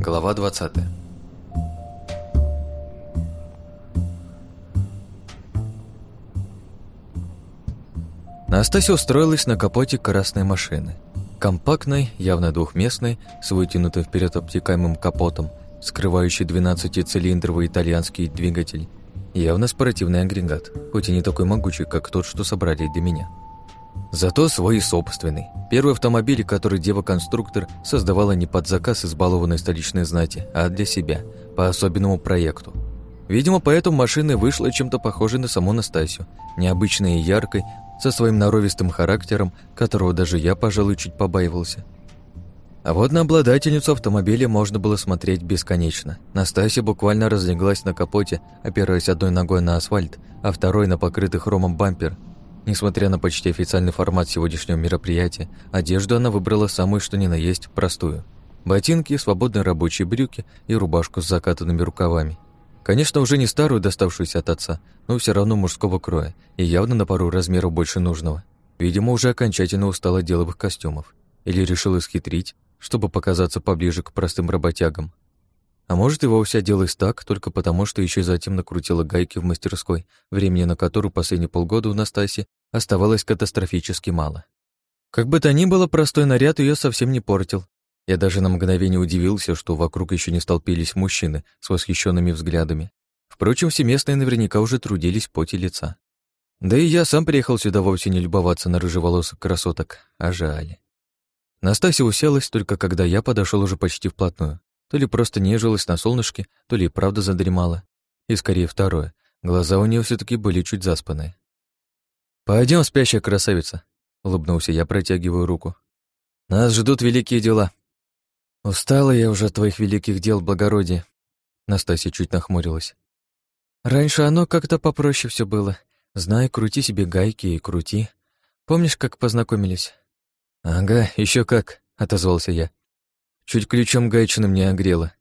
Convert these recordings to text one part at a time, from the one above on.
Глава 20 Настасья устроилась на капоте красной машины. Компактной, явно двухместной, с вытянутым вперед обтекаемым капотом, скрывающий 12-цилиндровый итальянский двигатель. Явно спортивный агрегат, хоть и не такой могучий, как тот, что собрали для меня. Зато свой собственный. Первый автомобиль, который дева-конструктор создавала не под заказ избалованной столичной знати, а для себя, по особенному проекту. Видимо, поэтому машина вышла чем-то похожей на саму Настасью, необычной и яркой, со своим норовистым характером, которого даже я, пожалуй, чуть побаивался. А вот на обладательницу автомобиля можно было смотреть бесконечно. Настасья буквально разлеглась на капоте, опираясь одной ногой на асфальт, а второй на покрытый хромом бампер. Несмотря на почти официальный формат сегодняшнего мероприятия, одежду она выбрала самую что ни на есть простую. Ботинки, свободные рабочие брюки и рубашку с закатанными рукавами. Конечно, уже не старую, доставшуюся от отца, но все равно мужского кроя и явно на пару размеров больше нужного. Видимо, уже окончательно устала деловых костюмов. Или решила схитрить, чтобы показаться поближе к простым работягам. А может, и вовсе оделась так, только потому, что еще затем накрутила гайки в мастерской, времени на которую последние полгода у Настаси оставалось катастрофически мало. Как бы то ни было, простой наряд ее совсем не портил, я даже на мгновение удивился, что вокруг еще не столпились мужчины с восхищенными взглядами. Впрочем, все местные наверняка уже трудились в поте лица. Да и я сам приехал сюда вовсе не любоваться на рыжеволосых красоток, а жаль. Настасья уселась только когда я подошел уже почти вплотную. То ли просто нежилась на солнышке, то ли и правда задремала. И скорее второе. Глаза у нее все таки были чуть заспанные. Пойдем, спящая красавица», — улыбнулся я, протягиваю руку. «Нас ждут великие дела». «Устала я уже от твоих великих дел, благородие», — Настасья чуть нахмурилась. «Раньше оно как-то попроще все было. Знай, крути себе гайки и крути. Помнишь, как познакомились?» «Ага, еще как», — отозвался я. Чуть ключом гаечным не огрело.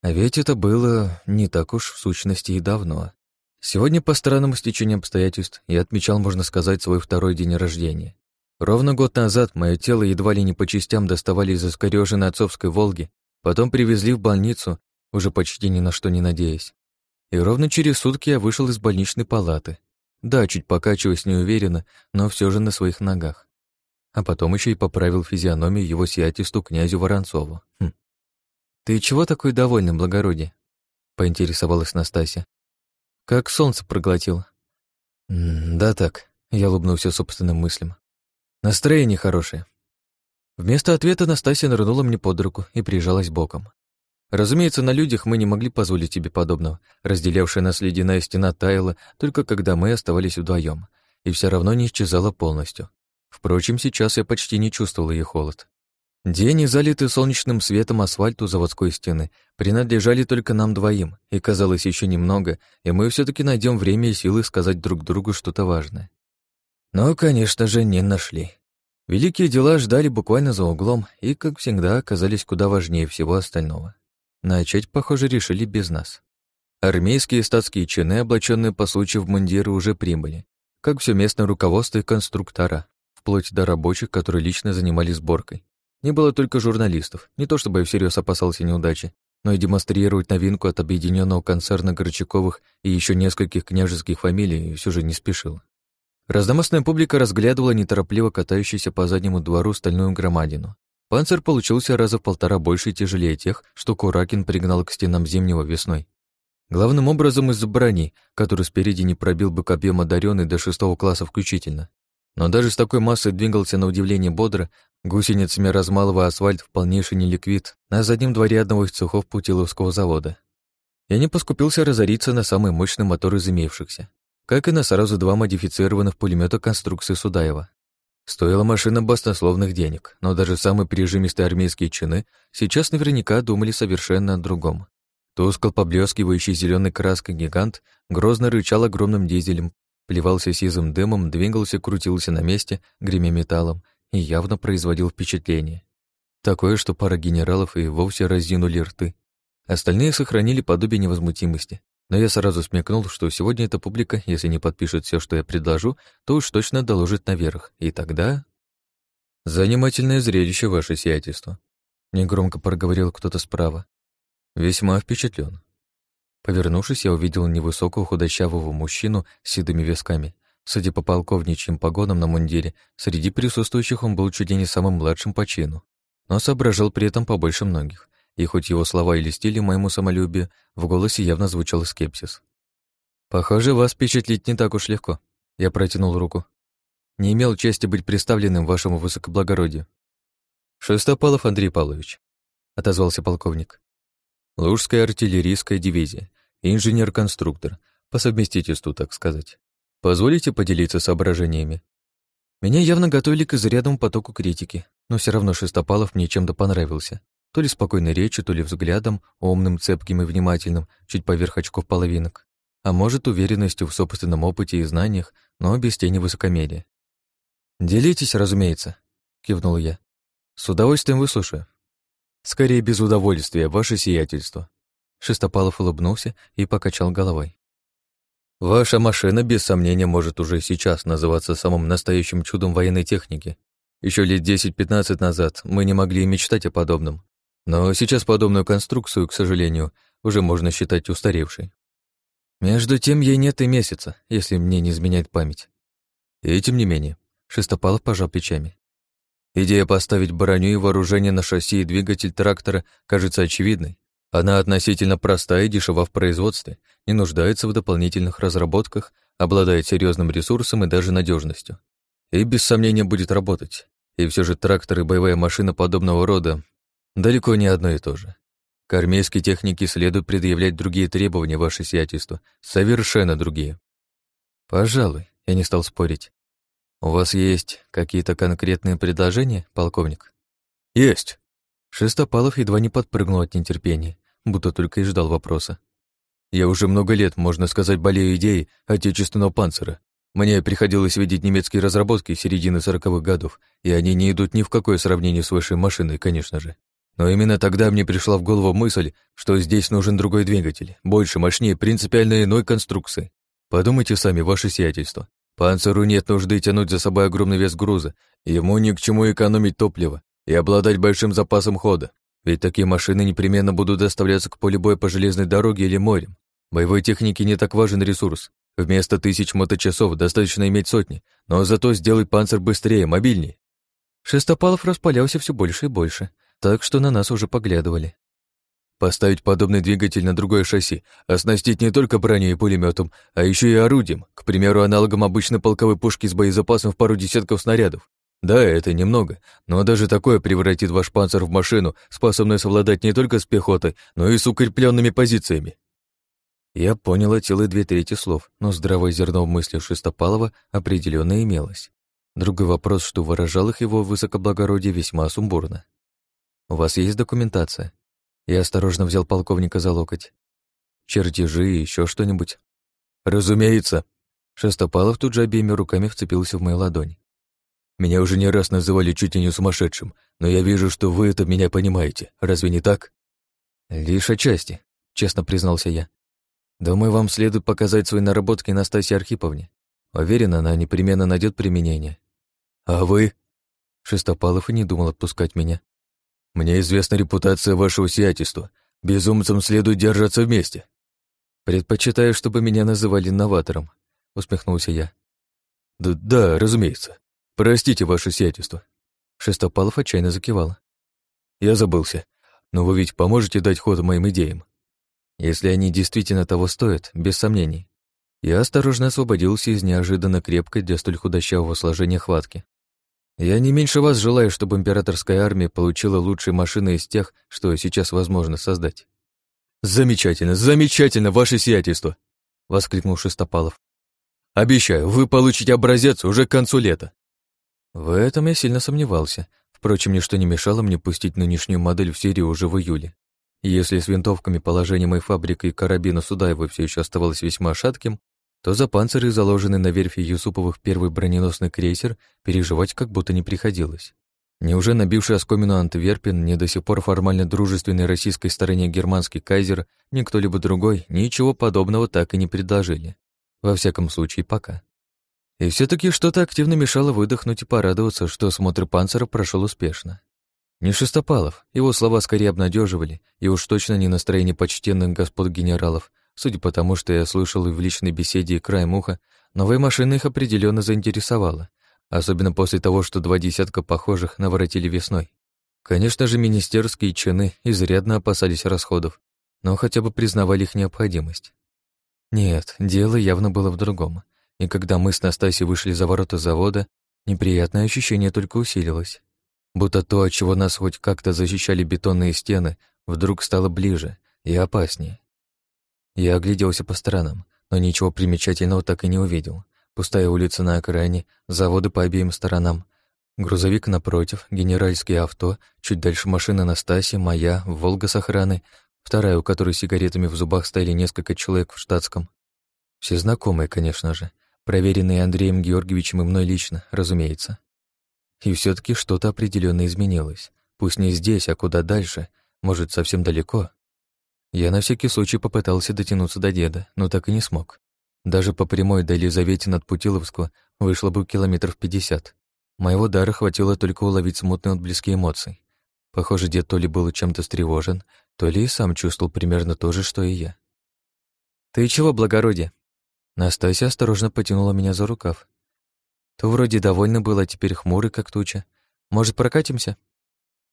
А ведь это было не так уж в сущности и давно. Сегодня по странному стечению обстоятельств я отмечал, можно сказать, свой второй день рождения. Ровно год назад мое тело едва ли не по частям доставали из искорёженной отцовской «Волги», потом привезли в больницу, уже почти ни на что не надеясь. И ровно через сутки я вышел из больничной палаты. Да, чуть покачиваясь неуверенно, но все же на своих ногах. А потом еще и поправил физиономию его сиятельству князю Воронцову. Хм. «Ты чего такой довольный, благородие?» — поинтересовалась Настасья. «Как солнце проглотил». «Да так», — я улыбнулся собственным мыслям. Настроение хорошее. Вместо ответа Настасья нырнула мне под руку и прижалась боком. Разумеется, на людях мы не могли позволить себе подобного. Разделявшая нас ледяная стена таяла только когда мы оставались вдвоем, и все равно не исчезала полностью. Впрочем, сейчас я почти не чувствовал ее холод. День залитый солнечным светом асфальт у заводской стены принадлежали только нам двоим, и казалось еще немного, и мы все таки найдем время и силы сказать друг другу что-то важное. Но, конечно же, не нашли. Великие дела ждали буквально за углом и, как всегда, оказались куда важнее всего остального. Начать, похоже, решили без нас. Армейские и статские чины, облаченные по случаю в мундиры, уже прибыли, как все местное руководство и конструктора, вплоть до рабочих, которые лично занимались сборкой. Не было только журналистов, не то чтобы я всерьез опасался неудачи, но и демонстрировать новинку от объединенного концерна Горчаковых и еще нескольких княжеских фамилий все же не спешил. Разномастная публика разглядывала неторопливо катающуюся по заднему двору стальную громадину. Панцир получился раза в полтора больше и тяжелее тех, что Куракин пригнал к стенам Зимнего весной. Главным образом из-за брони, который спереди не пробил бы копьем одаренный до шестого класса включительно. Но даже с такой массой двигался на удивление бодро, гусеницами размалывая асфальт в полнейший неликвид на заднем дворе одного из цехов Путиловского завода. Я не поскупился разориться на самый мощный мотор из имевшихся как и на сразу два модифицированных пулемета конструкции Судаева. Стоила машина баснословных денег, но даже самые прижимистые армейские чины сейчас наверняка думали совершенно о другом. Тускло поблескивающий зеленой краской гигант грозно рычал огромным дизелем, плевался сизым дымом, двигался, крутился на месте, гремя металлом, и явно производил впечатление. Такое, что пара генералов и вовсе разинули рты. Остальные сохранили подобие невозмутимости, но я сразу смекнул, что сегодня эта публика, если не подпишет все, что я предложу, то уж точно доложит наверх, и тогда... Занимательное зрелище, ваше сиятельство. Негромко проговорил кто-то справа. Весьма впечатлен. Повернувшись, я увидел невысокого худощавого мужчину с седыми висками. Судя по полковничьим погонам на мундире, среди присутствующих он был чуть ли не самым младшим по чину, но соображал при этом побольше многих, и хоть его слова и листили моему самолюбию, в голосе явно звучал скепсис. «Похоже, вас впечатлить не так уж легко», — я протянул руку. «Не имел чести быть представленным вашему высокоблагородию». «Шестопалов Андрей Павлович», — отозвался полковник. Лужская артиллерийская дивизия, инженер-конструктор, по совместительству, так сказать. Позволите поделиться соображениями? Меня явно готовили к изрядному потоку критики, но все равно Шестопалов мне чем-то понравился. То ли спокойной речью, то ли взглядом, умным, цепким и внимательным, чуть поверх очков половинок. А может, уверенностью в собственном опыте и знаниях, но без тени высокомерия. «Делитесь, разумеется», — кивнул я. «С удовольствием выслушаю». «Скорее без удовольствия, ваше сиятельство». Шестопалов улыбнулся и покачал головой. «Ваша машина, без сомнения, может уже сейчас называться самым настоящим чудом военной техники. Еще лет 10-15 назад мы не могли и мечтать о подобном. Но сейчас подобную конструкцию, к сожалению, уже можно считать устаревшей. Между тем, ей нет и месяца, если мне не изменяет память. И тем не менее, Шестопалов пожал плечами. Идея поставить броню и вооружение на шасси и двигатель трактора кажется очевидной. Она относительно простая и дешева в производстве, не нуждается в дополнительных разработках, обладает серьезным ресурсом и даже надежностью. И без сомнения будет работать. И все же трактор и боевая машина подобного рода далеко не одно и то же. К армейской технике следует предъявлять другие требования, ваше сиятельство, совершенно другие. Пожалуй, я не стал спорить. «У вас есть какие-то конкретные предложения, полковник?» «Есть!» Шестопалов едва не подпрыгнул от нетерпения, будто только и ждал вопроса. «Я уже много лет, можно сказать, болею идеей отечественного панцира. Мне приходилось видеть немецкие разработки середины сороковых годов, и они не идут ни в какое сравнение с вашей машиной, конечно же. Но именно тогда мне пришла в голову мысль, что здесь нужен другой двигатель, больше, мощнее, принципиально иной конструкции. Подумайте сами, ваше сиятельство. Панциру нет нужды тянуть за собой огромный вес груза, ему ни к чему экономить топливо и обладать большим запасом хода, ведь такие машины непременно будут доставляться к полю боя по железной дороге или морем. Боевой технике не так важен ресурс. Вместо тысяч моточасов достаточно иметь сотни, но зато сделать панцирь быстрее, мобильнее. Шестопалов распалялся все больше и больше, так что на нас уже поглядывали. Поставить подобный двигатель на другое шасси, оснастить не только броней и пулеметом, а еще и орудием, к примеру, аналогом обычной полковой пушки с боезапасом в пару десятков снарядов. Да, это немного, но даже такое превратит ваш панцир в машину, способную совладать не только с пехотой, но и с укрепленными позициями. Я понял целые две трети слов, но здравое зерно в мысли Шестопалова определенно имелось. Другой вопрос, что выражал их его высокоблагородие весьма сумбурно. «У вас есть документация?» Я осторожно взял полковника за локоть. Чертежи и еще что-нибудь? Разумеется. Шестопалов тут же обеими руками вцепился в мою ладонь. Меня уже не раз называли чуть ли не сумасшедшим, но я вижу, что вы это меня понимаете. Разве не так? Лишь отчасти, честно признался я. Думаю, вам следует показать свои наработки Настасье Архиповне. Уверен, она непременно найдет применение. А вы? Шестопалов и не думал отпускать меня. Мне известна репутация вашего сиятельства. Безумцам следует держаться вместе. Предпочитаю, чтобы меня называли новатором, усмехнулся я. Да, да, разумеется. Простите ваше сиятельство. Шестопалов отчаянно закивал. Я забылся. Но вы ведь поможете дать ход моим идеям. Если они действительно того стоят, без сомнений. Я осторожно освободился из неожиданно крепкой для столь худощавого сложения хватки. Я не меньше вас желаю, чтобы императорская армия получила лучшие машины из тех, что сейчас возможно создать. Замечательно, замечательно, ваше сиятельство, воскликнул Шестопалов. Обещаю, вы получите образец уже к концу лета. В этом я сильно сомневался. Впрочем, ничто не мешало мне пустить нынешнюю модель в серию уже в июле. если с винтовками положение моей фабрики и карабина Судаева все еще оставалось весьма шатким, то за панциры, заложенный на верфи Юсуповых первый броненосный крейсер, переживать как будто не приходилось. Неужели набивший оскомину Антверпен, не до сих пор формально дружественной российской стороне германский кайзер, ни кто-либо другой, ничего подобного так и не предложили. Во всяком случае, пока. И все таки что-то активно мешало выдохнуть и порадоваться, что осмотр панцира прошел успешно. Не Шестопалов, его слова скорее обнадеживали, и уж точно не настроение почтенных господ генералов, судя по тому, что я слышал и в личной беседе и краем уха, новая машина их определенно заинтересовала, особенно после того, что два десятка похожих наворотили весной. Конечно же, министерские чины изрядно опасались расходов, но хотя бы признавали их необходимость. Нет, дело явно было в другом, и когда мы с Настасьей вышли за ворота завода, неприятное ощущение только усилилось. Будто то, от чего нас хоть как-то защищали бетонные стены, вдруг стало ближе и опаснее. Я огляделся по сторонам, но ничего примечательного так и не увидел. Пустая улица на окраине, заводы по обеим сторонам, Грузовик напротив, генеральские авто, чуть дальше машина Настасьи, моя, «Волга» с охраной, вторая, у которой сигаретами в зубах стояли несколько человек в штатском. Все знакомые, конечно же, проверенные Андреем Георгиевичем и мной лично, разумеется. И все таки что-то определенно изменилось. Пусть не здесь, а куда дальше, может, совсем далеко. Я на всякий случай попытался дотянуться до деда, но так и не смог. Даже по прямой до Елизавети от Путиловского вышло бы километров пятьдесят. Моего дара хватило только уловить смутные отблески эмоций. Похоже, дед то ли был чем-то встревожен, то ли и сам чувствовал примерно то же, что и я. «Ты чего, благородие?» Настасья осторожно потянула меня за рукав. То вроде довольно было, а теперь хмурый, как туча. Может, прокатимся?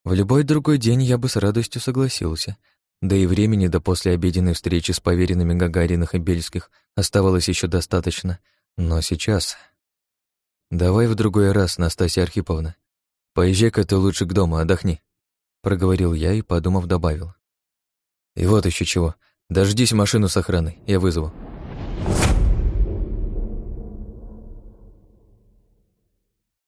В любой другой день я бы с радостью согласился. Да и времени до послеобеденной встречи с поверенными Гагариных и Бельских оставалось еще достаточно. Но сейчас... «Давай в другой раз, Настасья Архиповна. Поезжай-ка ты лучше к дому, отдохни», — проговорил я и, подумав, добавил. «И вот еще чего. Дождись машину с охраной, я вызову».